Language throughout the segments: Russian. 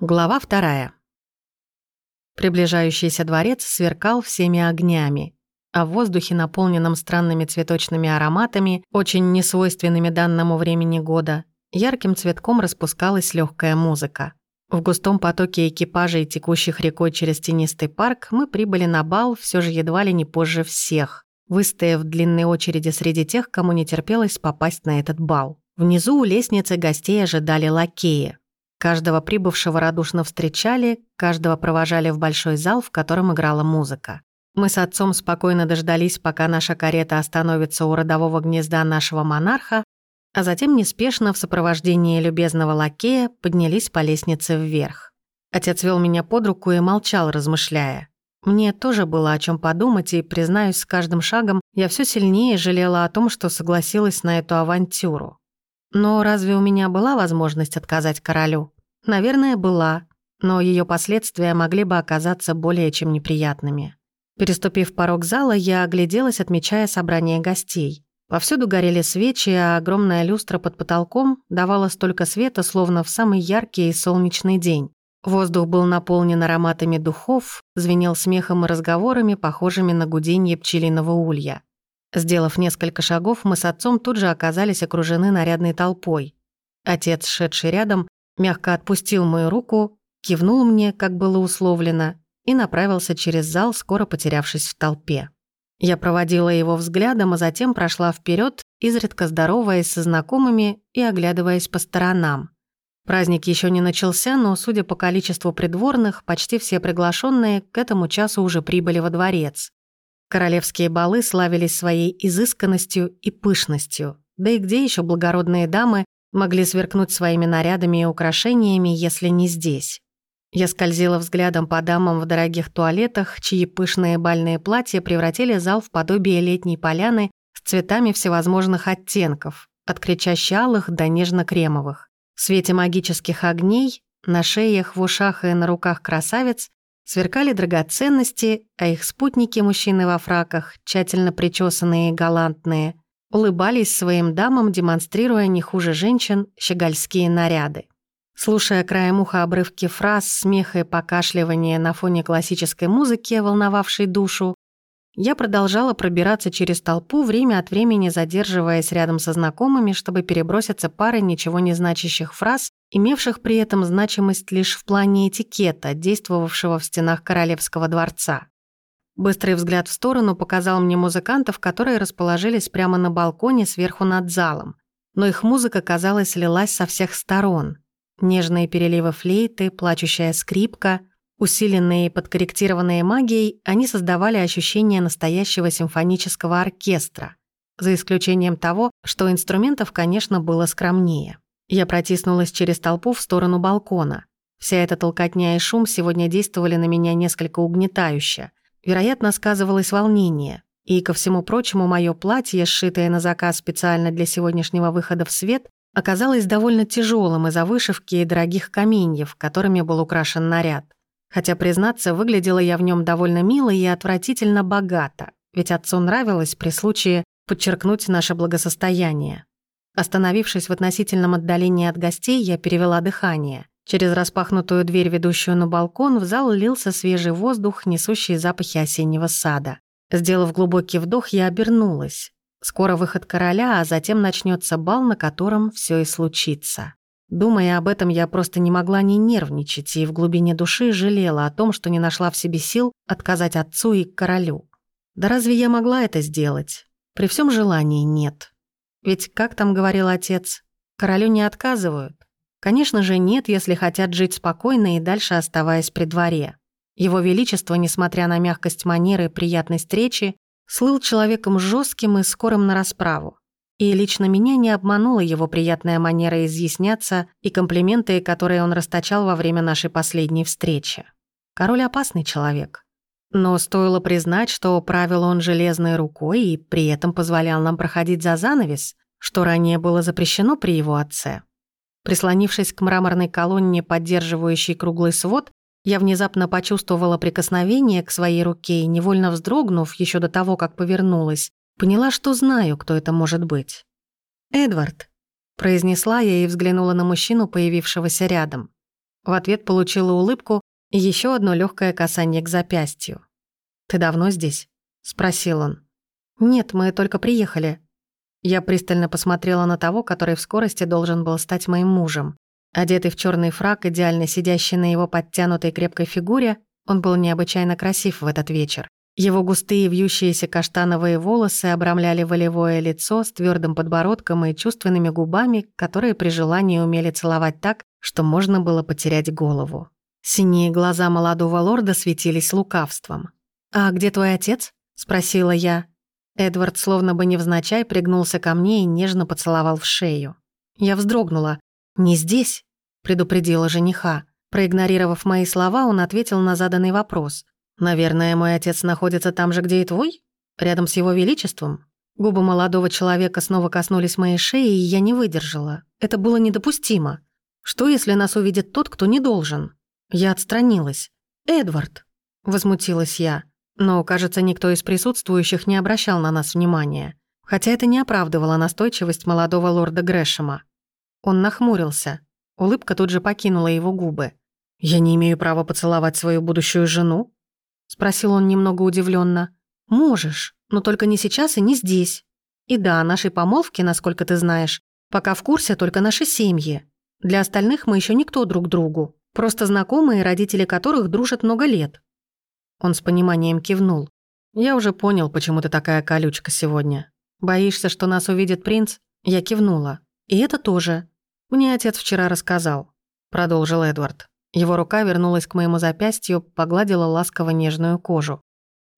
Глава вторая. Приближающийся дворец сверкал всеми огнями, а в воздухе, наполненном странными цветочными ароматами, очень несвойственными данному времени года, ярким цветком распускалась легкая музыка. В густом потоке экипажей, текущих рекой через тенистый парк, мы прибыли на бал все же едва ли не позже всех, выстояв в длинной очереди среди тех, кому не терпелось попасть на этот бал. Внизу у лестницы гостей ожидали лакеи, Каждого прибывшего радушно встречали, каждого провожали в большой зал, в котором играла музыка. Мы с отцом спокойно дождались, пока наша карета остановится у родового гнезда нашего монарха, а затем неспешно в сопровождении любезного лакея поднялись по лестнице вверх. Отец вел меня под руку и молчал, размышляя. Мне тоже было о чем подумать, и, признаюсь, с каждым шагом я все сильнее жалела о том, что согласилась на эту авантюру. Но разве у меня была возможность отказать королю? Наверное, была, но ее последствия могли бы оказаться более чем неприятными. Переступив порог зала, я огляделась, отмечая собрание гостей. Повсюду горели свечи, а огромная люстра под потолком давала столько света, словно в самый яркий и солнечный день. Воздух был наполнен ароматами духов, звенел смехом и разговорами, похожими на гуденье пчелиного улья. Сделав несколько шагов, мы с отцом тут же оказались окружены нарядной толпой. Отец, шедший рядом, мягко отпустил мою руку, кивнул мне, как было условлено, и направился через зал, скоро потерявшись в толпе. Я проводила его взглядом, а затем прошла вперед, изредка здороваясь со знакомыми и оглядываясь по сторонам. Праздник еще не начался, но, судя по количеству придворных, почти все приглашенные к этому часу уже прибыли во дворец. Королевские балы славились своей изысканностью и пышностью. Да и где еще благородные дамы могли сверкнуть своими нарядами и украшениями, если не здесь? Я скользила взглядом по дамам в дорогих туалетах, чьи пышные бальные платья превратили зал в подобие летней поляны с цветами всевозможных оттенков, от кричащалых до нежно-кремовых. В свете магических огней, на шеях, в ушах и на руках красавиц Сверкали драгоценности, а их спутники, мужчины во фраках, тщательно причесанные и галантные, улыбались своим дамам, демонстрируя не хуже женщин щегольские наряды. Слушая краем уха обрывки фраз, смеха и покашливания на фоне классической музыки, волновавшей душу, я продолжала пробираться через толпу, время от времени задерживаясь рядом со знакомыми, чтобы переброситься парой ничего не значащих фраз, имевших при этом значимость лишь в плане этикета, действовавшего в стенах королевского дворца. Быстрый взгляд в сторону показал мне музыкантов, которые расположились прямо на балконе сверху над залом. Но их музыка, казалось, лилась со всех сторон. Нежные переливы флейты, плачущая скрипка, Усиленные и подкорректированные магией, они создавали ощущение настоящего симфонического оркестра, за исключением того, что инструментов, конечно, было скромнее. Я протиснулась через толпу в сторону балкона. Вся эта толкотня и шум сегодня действовали на меня несколько угнетающе. Вероятно, сказывалось волнение. И, ко всему прочему, мое платье, сшитое на заказ специально для сегодняшнего выхода в свет, оказалось довольно тяжелым из-за вышивки и дорогих каменьев, которыми был украшен наряд. Хотя, признаться, выглядела я в нем довольно мило и отвратительно богато, ведь отцу нравилось при случае подчеркнуть наше благосостояние. Остановившись в относительном отдалении от гостей, я перевела дыхание. Через распахнутую дверь, ведущую на балкон, в зал лился свежий воздух, несущий запахи осеннего сада. Сделав глубокий вдох, я обернулась. Скоро выход короля, а затем начнется бал, на котором все и случится. Думая об этом, я просто не могла не нервничать и в глубине души жалела о том, что не нашла в себе сил отказать отцу и королю. Да разве я могла это сделать? При всем желании нет. Ведь, как там говорил отец, королю не отказывают. Конечно же, нет, если хотят жить спокойно и дальше оставаясь при дворе. Его Величество, несмотря на мягкость манеры и приятность речи, слыл человеком жестким и скорым на расправу. И лично меня не обманула его приятная манера изъясняться и комплименты, которые он расточал во время нашей последней встречи. Король опасный человек. Но стоило признать, что правил он железной рукой и при этом позволял нам проходить за занавес, что ранее было запрещено при его отце. Прислонившись к мраморной колонне, поддерживающей круглый свод, я внезапно почувствовала прикосновение к своей руке и, невольно вздрогнув еще до того, как повернулась, Поняла, что знаю, кто это может быть. «Эдвард», — произнесла я и взглянула на мужчину, появившегося рядом. В ответ получила улыбку и еще одно легкое касание к запястью. «Ты давно здесь?» — спросил он. «Нет, мы только приехали». Я пристально посмотрела на того, который в скорости должен был стать моим мужем. Одетый в черный фрак, идеально сидящий на его подтянутой крепкой фигуре, он был необычайно красив в этот вечер. Его густые вьющиеся каштановые волосы обрамляли волевое лицо с твердым подбородком и чувственными губами, которые при желании умели целовать так, что можно было потерять голову. Синие глаза молодого лорда светились лукавством. «А где твой отец?» — спросила я. Эдвард словно бы невзначай пригнулся ко мне и нежно поцеловал в шею. Я вздрогнула. «Не здесь?» — предупредила жениха. Проигнорировав мои слова, он ответил на заданный вопрос. «Наверное, мой отец находится там же, где и твой? Рядом с его величеством?» Губы молодого человека снова коснулись моей шеи, и я не выдержала. Это было недопустимо. Что, если нас увидит тот, кто не должен? Я отстранилась. «Эдвард!» — возмутилась я. Но, кажется, никто из присутствующих не обращал на нас внимания. Хотя это не оправдывало настойчивость молодого лорда Грэшема. Он нахмурился. Улыбка тут же покинула его губы. «Я не имею права поцеловать свою будущую жену?» Спросил он немного удивленно. «Можешь, но только не сейчас и не здесь. И да, нашей помолвки, насколько ты знаешь, пока в курсе только наши семьи. Для остальных мы еще никто друг другу, просто знакомые, родители которых дружат много лет». Он с пониманием кивнул. «Я уже понял, почему ты такая колючка сегодня. Боишься, что нас увидит принц?» Я кивнула. «И это тоже. Мне отец вчера рассказал», — продолжил Эдвард. Его рука вернулась к моему запястью, погладила ласково нежную кожу.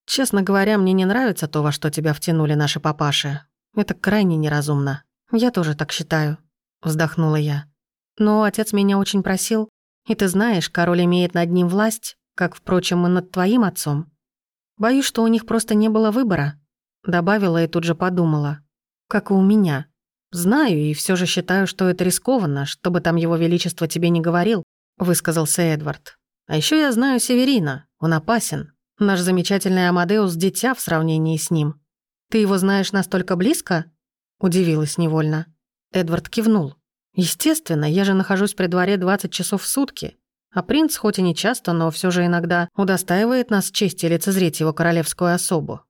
«Честно говоря, мне не нравится то, во что тебя втянули наши папаши. Это крайне неразумно. Я тоже так считаю», — вздохнула я. «Но отец меня очень просил. И ты знаешь, король имеет над ним власть, как, впрочем, и над твоим отцом. Боюсь, что у них просто не было выбора», — добавила и тут же подумала. «Как и у меня. Знаю и все же считаю, что это рискованно, чтобы там его величество тебе не говорил, высказался Эдвард. «А еще я знаю Северина. Он опасен. Наш замечательный Амадеус – дитя в сравнении с ним. Ты его знаешь настолько близко?» Удивилась невольно. Эдвард кивнул. «Естественно, я же нахожусь при дворе 20 часов в сутки. А принц, хоть и не часто, но все же иногда удостаивает нас чести лицезреть его королевскую особу».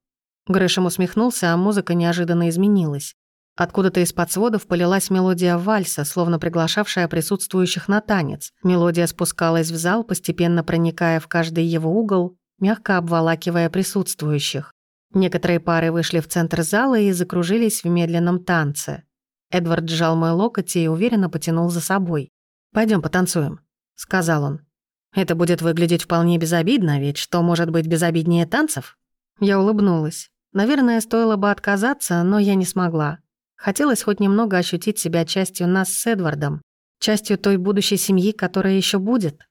Грэшем усмехнулся, а музыка неожиданно изменилась. Откуда-то из-под сводов полилась мелодия вальса, словно приглашавшая присутствующих на танец. Мелодия спускалась в зал, постепенно проникая в каждый его угол, мягко обволакивая присутствующих. Некоторые пары вышли в центр зала и закружились в медленном танце. Эдвард сжал мой локоть и уверенно потянул за собой. Пойдем потанцуем», — сказал он. «Это будет выглядеть вполне безобидно, ведь что может быть безобиднее танцев?» Я улыбнулась. Наверное, стоило бы отказаться, но я не смогла. Хотелось хоть немного ощутить себя частью нас с Эдвардом, частью той будущей семьи, которая еще будет.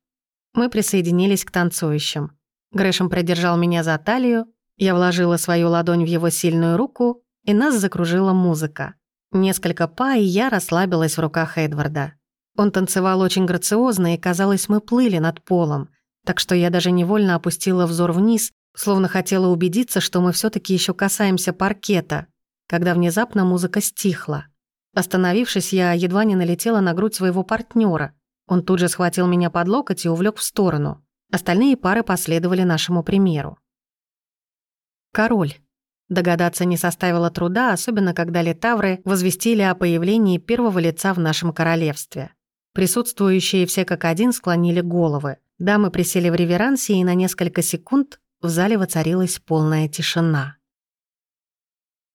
Мы присоединились к танцующим. Грэшем продержал меня за талию, я вложила свою ладонь в его сильную руку, и нас закружила музыка. Несколько па, и я расслабилась в руках Эдварда. Он танцевал очень грациозно, и, казалось, мы плыли над полом, так что я даже невольно опустила взор вниз, словно хотела убедиться, что мы все таки еще касаемся паркета, когда внезапно музыка стихла. Остановившись, я едва не налетела на грудь своего партнера. Он тут же схватил меня под локоть и увлек в сторону. Остальные пары последовали нашему примеру. Король. Догадаться не составило труда, особенно когда летавры возвестили о появлении первого лица в нашем королевстве. Присутствующие все как один склонили головы. Дамы присели в реверансе, и на несколько секунд в зале воцарилась полная тишина.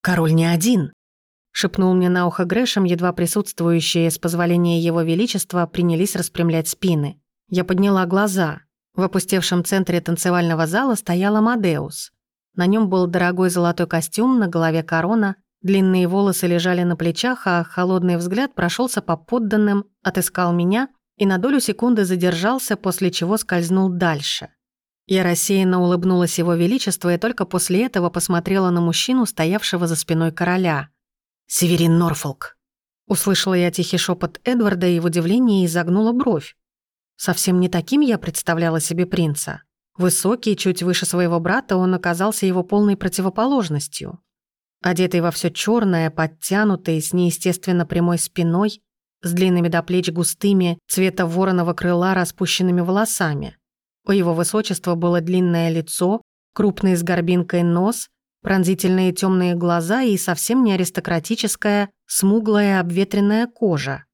«Король не один», — шепнул мне на ухо Грэшем, едва присутствующие, с позволения его величества, принялись распрямлять спины. Я подняла глаза. В опустевшем центре танцевального зала стоял Амадеус. На нем был дорогой золотой костюм, на голове корона, длинные волосы лежали на плечах, а холодный взгляд прошелся по подданным, отыскал меня и на долю секунды задержался, после чего скользнул дальше. Я рассеянно улыбнулась его величеству и только после этого посмотрела на мужчину, стоявшего за спиной короля. «Северин Норфолк!» Услышала я тихий шепот Эдварда и в удивлении изогнула бровь. Совсем не таким я представляла себе принца. Высокий, чуть выше своего брата, он оказался его полной противоположностью. Одетый во все черное, подтянутый, с неестественно прямой спиной, с длинными до плеч густыми, цвета вороного крыла распущенными волосами. У его высочества было длинное лицо, крупный с горбинкой нос, пронзительные темные глаза и совсем не аристократическая, смуглая обветренная кожа.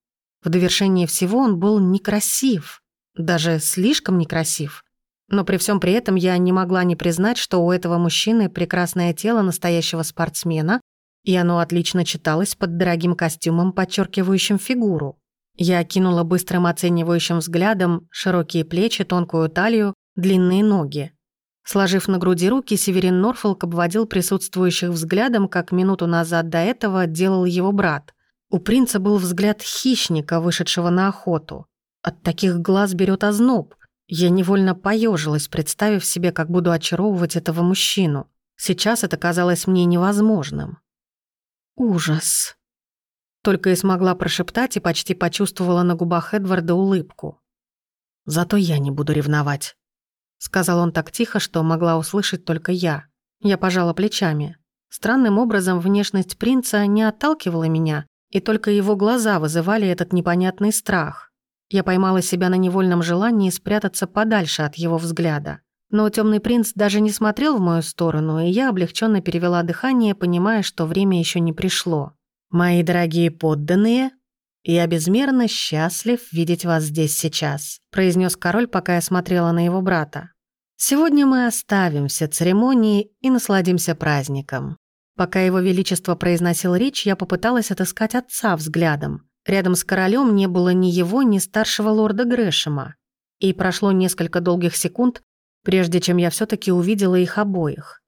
В довершение всего он был некрасив, даже слишком некрасив. Но при всем при этом я не могла не признать, что у этого мужчины прекрасное тело настоящего спортсмена, и оно отлично читалось под дорогим костюмом, подчеркивающим фигуру. Я окинула быстрым оценивающим взглядом широкие плечи, тонкую талию, длинные ноги. Сложив на груди руки, Северин Норфолк обводил присутствующих взглядом, как минуту назад до этого делал его брат. У принца был взгляд хищника, вышедшего на охоту. От таких глаз берет озноб. Я невольно поежилась, представив себе, как буду очаровывать этого мужчину. Сейчас это казалось мне невозможным. Ужас. Только и смогла прошептать и почти почувствовала на губах Эдварда улыбку. «Зато я не буду ревновать», — сказал он так тихо, что могла услышать только я. Я пожала плечами. Странным образом внешность принца не отталкивала меня, и только его глаза вызывали этот непонятный страх. Я поймала себя на невольном желании спрятаться подальше от его взгляда. Но темный принц даже не смотрел в мою сторону, и я облегченно перевела дыхание, понимая, что время еще не пришло. «Мои дорогие подданные, я безмерно счастлив видеть вас здесь сейчас», произнес король, пока я смотрела на его брата. «Сегодня мы оставим все церемонии и насладимся праздником». Пока его величество произносил речь, я попыталась отыскать отца взглядом. Рядом с королем не было ни его, ни старшего лорда Грэшема. И прошло несколько долгих секунд, прежде чем я все таки увидела их обоих.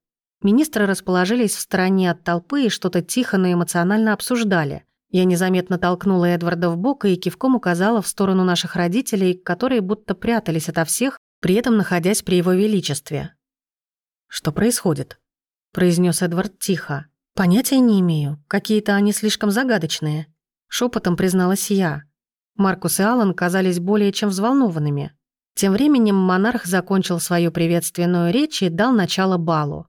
Министры расположились в стороне от толпы и что-то тихо, но эмоционально обсуждали. Я незаметно толкнула Эдварда в бок и кивком указала в сторону наших родителей, которые будто прятались ото всех, при этом находясь при его величестве. «Что происходит?» – произнес Эдвард тихо. «Понятия не имею. Какие-то они слишком загадочные». Шепотом призналась я. Маркус и Аллан казались более чем взволнованными. Тем временем монарх закончил свою приветственную речь и дал начало балу.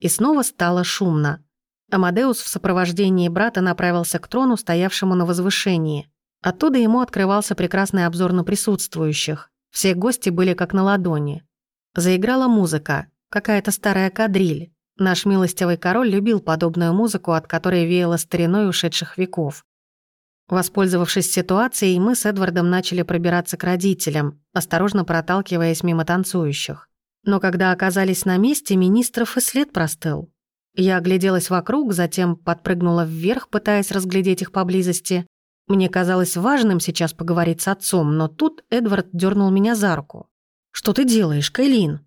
И снова стало шумно. Амадеус в сопровождении брата направился к трону, стоявшему на возвышении. Оттуда ему открывался прекрасный обзор на присутствующих. Все гости были как на ладони. Заиграла музыка, какая-то старая кадриль. Наш милостивый король любил подобную музыку, от которой веяло стариной ушедших веков. Воспользовавшись ситуацией, мы с Эдвардом начали пробираться к родителям, осторожно проталкиваясь мимо танцующих. Но когда оказались на месте, министров и след простыл. Я огляделась вокруг, затем подпрыгнула вверх, пытаясь разглядеть их поблизости. Мне казалось важным сейчас поговорить с отцом, но тут Эдвард дернул меня за руку. «Что ты делаешь, Кайлин?»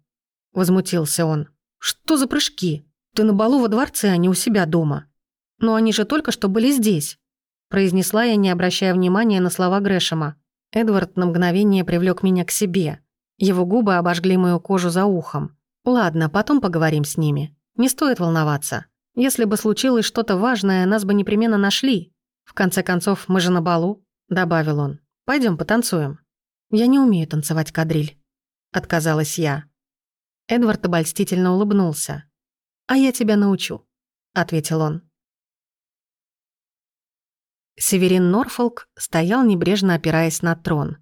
Возмутился он. «Что за прыжки? Ты на балу во дворце, а не у себя дома. Но они же только что были здесь произнесла я, не обращая внимания на слова Грэшема. Эдвард на мгновение привлек меня к себе. Его губы обожгли мою кожу за ухом. «Ладно, потом поговорим с ними. Не стоит волноваться. Если бы случилось что-то важное, нас бы непременно нашли. В конце концов, мы же на балу», — добавил он. Пойдем потанцуем». «Я не умею танцевать кадриль», — отказалась я. Эдвард обольстительно улыбнулся. «А я тебя научу», — ответил он. Северин Норфолк стоял, небрежно опираясь на трон.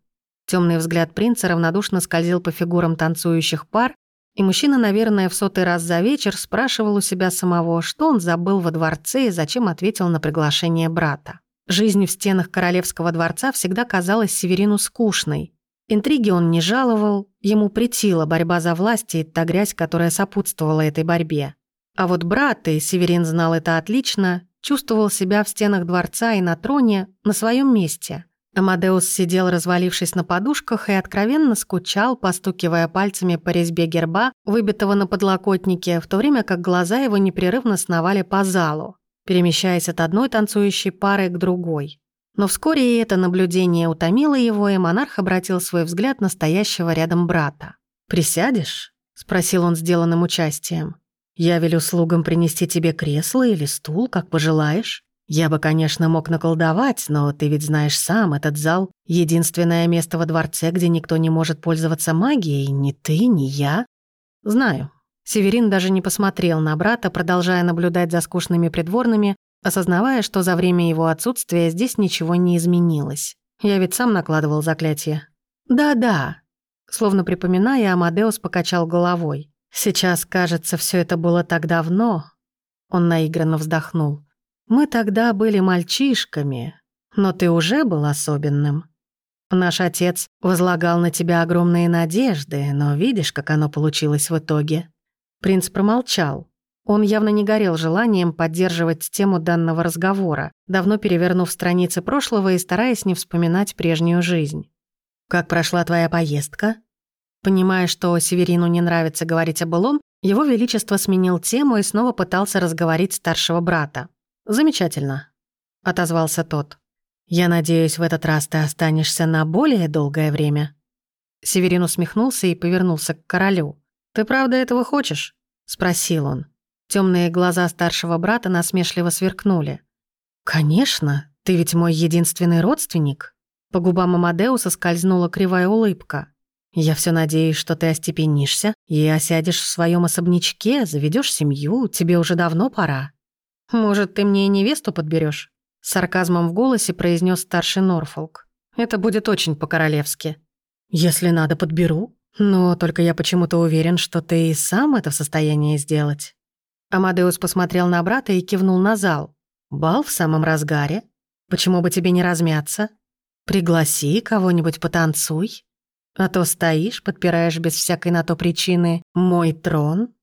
Темный взгляд принца равнодушно скользил по фигурам танцующих пар, и мужчина, наверное, в сотый раз за вечер спрашивал у себя самого, что он забыл во дворце и зачем ответил на приглашение брата. Жизнь в стенах королевского дворца всегда казалась Северину скучной. Интриги он не жаловал, ему притила борьба за власть и та грязь, которая сопутствовала этой борьбе. А вот брат, и Северин знал это отлично, чувствовал себя в стенах дворца и на троне на своем месте. Амадеус сидел, развалившись на подушках, и откровенно скучал, постукивая пальцами по резьбе герба, выбитого на подлокотнике, в то время как глаза его непрерывно сновали по залу, перемещаясь от одной танцующей пары к другой. Но вскоре и это наблюдение утомило его, и монарх обратил свой взгляд на стоящего рядом брата. «Присядешь?» – спросил он сделанным участием. Я велю слугам принести тебе кресло или стул, как пожелаешь. Я бы, конечно, мог наколдовать, но ты ведь знаешь сам, этот зал — единственное место во дворце, где никто не может пользоваться магией, ни ты, ни я. Знаю. Северин даже не посмотрел на брата, продолжая наблюдать за скучными придворными, осознавая, что за время его отсутствия здесь ничего не изменилось. Я ведь сам накладывал заклятие. Да-да. Словно припоминая, Амадеус покачал головой. Сейчас, кажется, все это было так давно. Он наигранно вздохнул. Мы тогда были мальчишками, но ты уже был особенным. Наш отец возлагал на тебя огромные надежды, но видишь, как оно получилось в итоге. Принц промолчал. Он явно не горел желанием поддерживать тему данного разговора, давно перевернув страницы прошлого и стараясь не вспоминать прежнюю жизнь. «Как прошла твоя поездка?» Понимая, что Северину не нравится говорить о былом, его Величество сменил тему и снова пытался разговорить старшего брата. «Замечательно», — отозвался тот. «Я надеюсь, в этот раз ты останешься на более долгое время?» Северин усмехнулся и повернулся к королю. «Ты правда этого хочешь?» — спросил он. Темные глаза старшего брата насмешливо сверкнули. «Конечно, ты ведь мой единственный родственник». По губам Амадеуса скользнула кривая улыбка. «Я все надеюсь, что ты остепенишься и осядешь в своем особнячке, заведешь семью, тебе уже давно пора». «Может, ты мне и невесту подберешь? Сарказмом в голосе произнес старший Норфолк. «Это будет очень по-королевски». «Если надо, подберу. Но только я почему-то уверен, что ты и сам это в состоянии сделать». Амадеус посмотрел на брата и кивнул на зал. «Бал в самом разгаре. Почему бы тебе не размяться? Пригласи кого-нибудь потанцуй. А то стоишь, подпираешь без всякой на то причины «мой трон».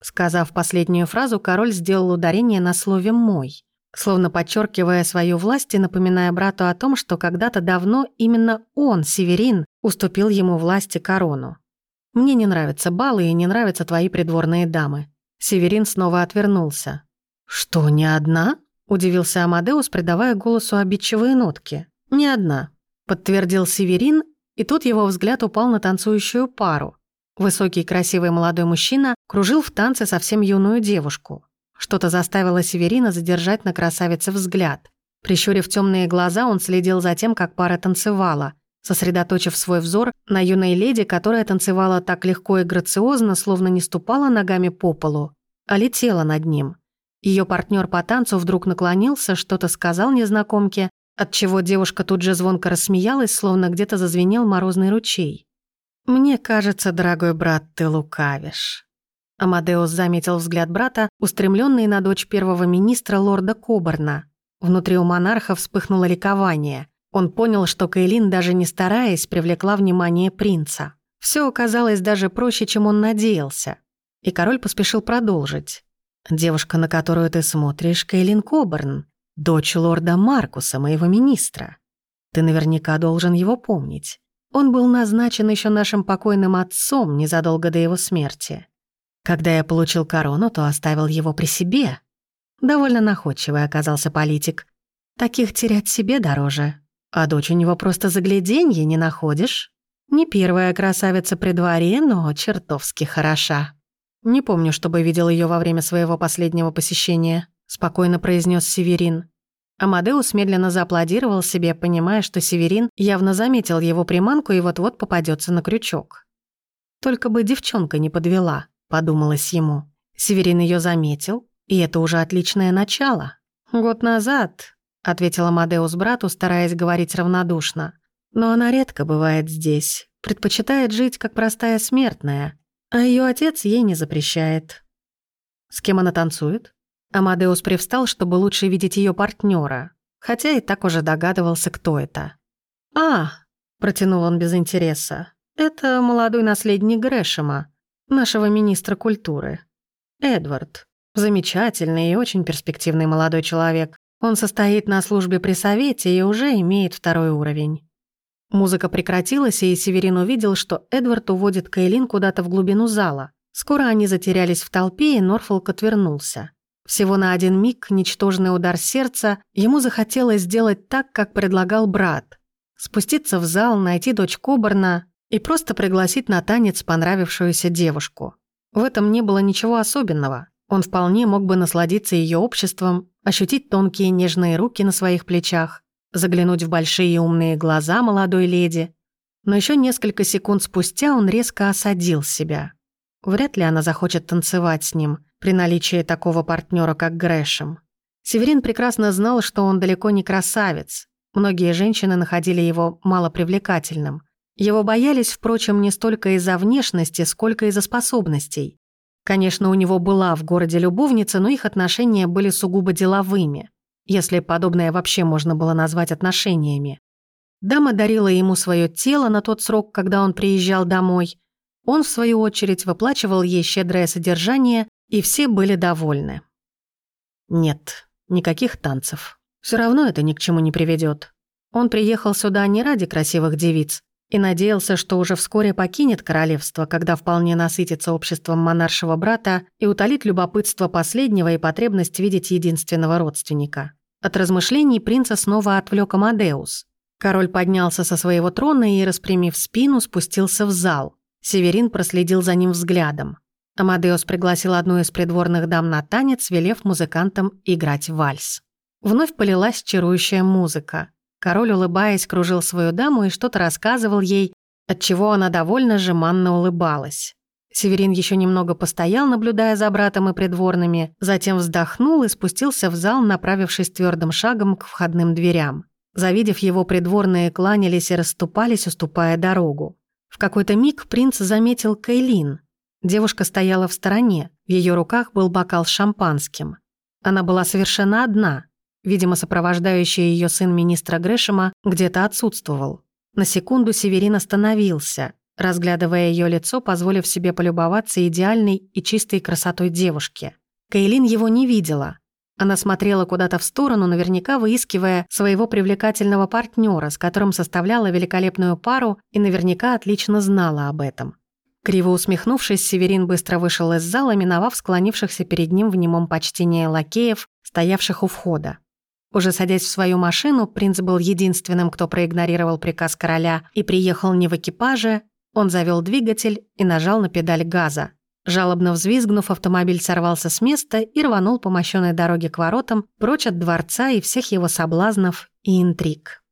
Сказав последнюю фразу, король сделал ударение на слове «мой» словно подчеркивая свою власть и напоминая брату о том, что когда-то давно именно он, Северин, уступил ему власть и корону. «Мне не нравятся балы и не нравятся твои придворные дамы». Северин снова отвернулся. «Что, не одна?» – удивился Амадеус, придавая голосу обидчивые нотки. «Не одна», – подтвердил Северин, и тут его взгляд упал на танцующую пару. Высокий красивый молодой мужчина кружил в танце совсем юную девушку. Что-то заставило Северина задержать на красавице взгляд. Прищурив темные глаза, он следил за тем, как пара танцевала, сосредоточив свой взор на юной леди, которая танцевала так легко и грациозно, словно не ступала ногами по полу, а летела над ним. Ее партнер по танцу вдруг наклонился, что-то сказал незнакомке, отчего девушка тут же звонко рассмеялась, словно где-то зазвенел морозный ручей. «Мне кажется, дорогой брат, ты лукавишь». Амадеус заметил взгляд брата, устремленный на дочь первого министра лорда Кобарна. Внутри у монарха вспыхнуло ликование. Он понял, что Кейлин, даже не стараясь, привлекла внимание принца. Все оказалось даже проще, чем он надеялся. И король поспешил продолжить. «Девушка, на которую ты смотришь, Кейлин Кобарн, дочь лорда Маркуса, моего министра. Ты наверняка должен его помнить. Он был назначен еще нашим покойным отцом незадолго до его смерти. Когда я получил корону, то оставил его при себе. Довольно находчивый оказался политик. Таких терять себе дороже. А дочь у него просто загляденье не находишь. Не первая красавица при дворе, но чертовски хороша. Не помню, чтобы видел ее во время своего последнего посещения, спокойно произнес Северин. Амадеус медленно зааплодировал себе, понимая, что Северин явно заметил его приманку и вот-вот попадется на крючок. Только бы девчонка не подвела подумалось ему. Северин ее заметил, и это уже отличное начало. «Год назад», — ответила Мадеус брату, стараясь говорить равнодушно. «Но она редко бывает здесь, предпочитает жить как простая смертная, а ее отец ей не запрещает». «С кем она танцует?» Амадеус привстал, чтобы лучше видеть ее партнера, хотя и так уже догадывался, кто это. «А», — протянул он без интереса, — «это молодой наследник Грэшема, нашего министра культуры. Эдвард. Замечательный и очень перспективный молодой человек. Он состоит на службе при совете и уже имеет второй уровень. Музыка прекратилась, и Северин увидел, что Эдвард уводит Кейлин куда-то в глубину зала. Скоро они затерялись в толпе, и Норфолк отвернулся. Всего на один миг, ничтожный удар сердца, ему захотелось сделать так, как предлагал брат. Спуститься в зал, найти дочь Кобарна и просто пригласить на танец понравившуюся девушку. В этом не было ничего особенного. Он вполне мог бы насладиться ее обществом, ощутить тонкие нежные руки на своих плечах, заглянуть в большие умные глаза молодой леди. Но еще несколько секунд спустя он резко осадил себя. Вряд ли она захочет танцевать с ним при наличии такого партнера, как Грэшем. Северин прекрасно знал, что он далеко не красавец, Многие женщины находили его малопривлекательным. Его боялись, впрочем, не столько из-за внешности, сколько из-за способностей. Конечно, у него была в городе любовница, но их отношения были сугубо деловыми, если подобное вообще можно было назвать отношениями. Дама дарила ему свое тело на тот срок, когда он приезжал домой. Он, в свою очередь, выплачивал ей щедрое содержание, и все были довольны. Нет, никаких танцев. Все равно это ни к чему не приведет. Он приехал сюда не ради красивых девиц, и надеялся, что уже вскоре покинет королевство, когда вполне насытится обществом монаршего брата и утолит любопытство последнего и потребность видеть единственного родственника. От размышлений принца снова отвлек Амадеус. Король поднялся со своего трона и, распрямив спину, спустился в зал. Северин проследил за ним взглядом. Амадеус пригласил одну из придворных дам на танец, велев музыкантам играть вальс. Вновь полилась чарующая музыка. Король, улыбаясь, кружил свою даму и что-то рассказывал ей, отчего она довольно жеманно улыбалась. Северин еще немного постоял, наблюдая за братом и придворными, затем вздохнул и спустился в зал, направившись твердым шагом к входным дверям. Завидев его, придворные кланялись и расступались, уступая дорогу. В какой-то миг принц заметил Кейлин. Девушка стояла в стороне, в ее руках был бокал с шампанским. Она была совершенно одна, Видимо, сопровождающий ее сын министра Грэшема где-то отсутствовал. На секунду Северин остановился, разглядывая ее лицо, позволив себе полюбоваться идеальной и чистой красотой девушки. Кейлин его не видела. Она смотрела куда-то в сторону, наверняка выискивая своего привлекательного партнера, с которым составляла великолепную пару и наверняка отлично знала об этом. Криво усмехнувшись, Северин быстро вышел из зала, миновав склонившихся перед ним в немом почтении лакеев, стоявших у входа. Уже садясь в свою машину, принц был единственным, кто проигнорировал приказ короля и приехал не в экипаже, он завел двигатель и нажал на педаль газа. Жалобно взвизгнув, автомобиль сорвался с места и рванул по мощенной дороге к воротам, прочь от дворца и всех его соблазнов и интриг.